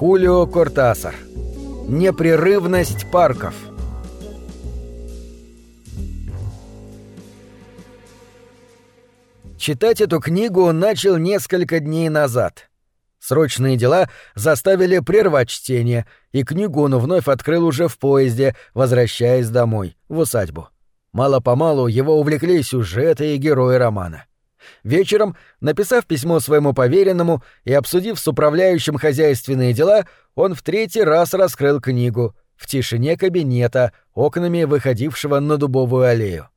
Хулио Кортасар. Непрерывность парков. Читать эту книгу он начал несколько дней назад. Срочные дела заставили прервать чтение, и книгу он вновь открыл уже в поезде, возвращаясь домой, в усадьбу. Мало-помалу его увлекли сюжеты и герои романа. Вечером, написав письмо своему поверенному и обсудив с управляющим хозяйственные дела, он в третий раз раскрыл книгу в тишине кабинета, окнами выходившего на дубовую аллею.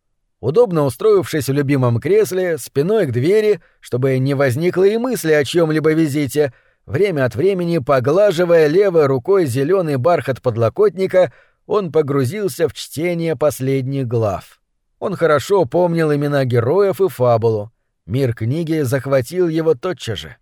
Удобно устроившись в любимом кресле, спиной к двери, чтобы не возникло и мысли о чьем-либо визите, время от времени поглаживая левой рукой зеленый бархат подлокотника, он погрузился в чтение последних глав. Он хорошо помнил имена героев и фабулу, Мир книги захватил его тотчас же.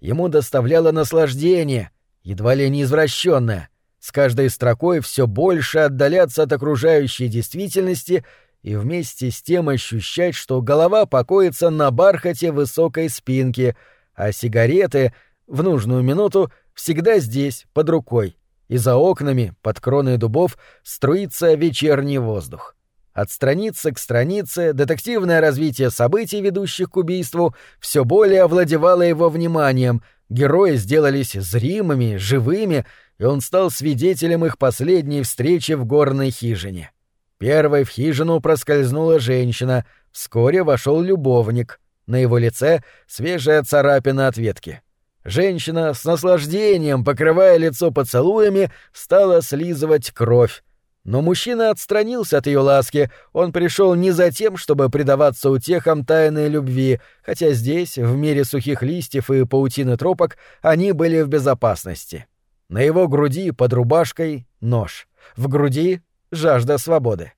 Ему доставляло наслаждение, едва ли не извращенное, с каждой строкой все больше отдаляться от окружающей действительности и вместе с тем ощущать, что голова покоится на бархате высокой спинки, а сигареты в нужную минуту всегда здесь, под рукой, и за окнами, под кроной дубов, струится вечерний воздух. От страницы к странице детективное развитие событий, ведущих к убийству, все более овладевало его вниманием, герои сделались зримыми, живыми, и он стал свидетелем их последней встречи в горной хижине. Первой в хижину проскользнула женщина, вскоре вошел любовник. На его лице свежая царапина от ветки. Женщина с наслаждением, покрывая лицо поцелуями, стала слизывать кровь. Но мужчина отстранился от ее ласки, он пришел не за тем, чтобы предаваться утехам тайной любви, хотя здесь, в мире сухих листьев и паутины тропок, они были в безопасности. На его груди под рубашкой — нож. В груди — жажда свободы.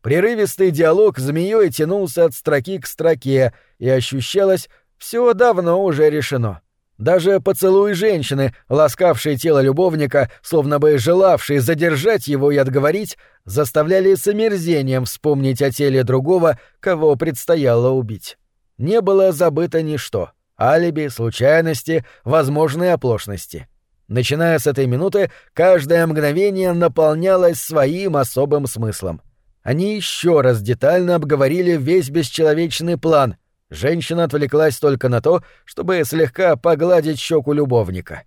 Прерывистый диалог змеей тянулся от строки к строке, и ощущалось, все давно уже решено. Даже поцелуй женщины, ласкавшей тело любовника, словно бы желавшей задержать его и отговорить, заставляли с омерзением вспомнить о теле другого, кого предстояло убить. Не было забыто ничто — алиби, случайности, возможные оплошности. Начиная с этой минуты, каждое мгновение наполнялось своим особым смыслом. Они еще раз детально обговорили весь бесчеловечный план — Женщина отвлеклась только на то, чтобы слегка погладить щеку любовника.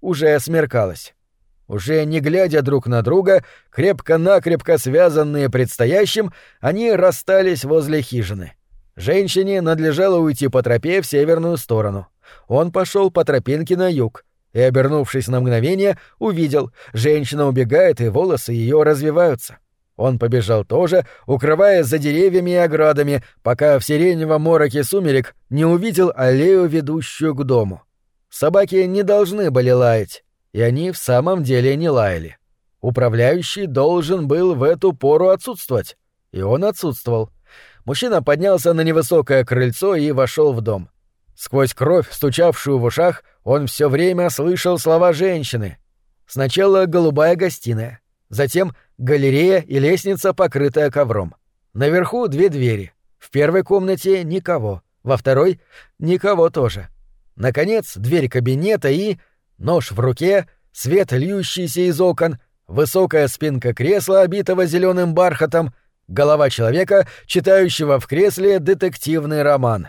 Уже смеркалось. Уже не глядя друг на друга, крепко-накрепко связанные предстоящим, они расстались возле хижины. Женщине надлежало уйти по тропе в северную сторону. Он пошел по тропинке на юг и, обернувшись на мгновение, увидел, женщина убегает, и волосы ее развиваются. Он побежал тоже, укрываясь за деревьями и оградами, пока в сиреневом мороке сумерек не увидел аллею, ведущую к дому. Собаки не должны были лаять, и они в самом деле не лаяли. Управляющий должен был в эту пору отсутствовать, и он отсутствовал. Мужчина поднялся на невысокое крыльцо и вошел в дом. Сквозь кровь, стучавшую в ушах, он все время слышал слова женщины. Сначала голубая гостиная, затем галерея и лестница, покрытая ковром. Наверху две двери. В первой комнате никого, во второй — никого тоже. Наконец, дверь кабинета и... Нож в руке, свет, льющийся из окон, высокая спинка кресла, обитого зеленым бархатом, голова человека, читающего в кресле детективный роман.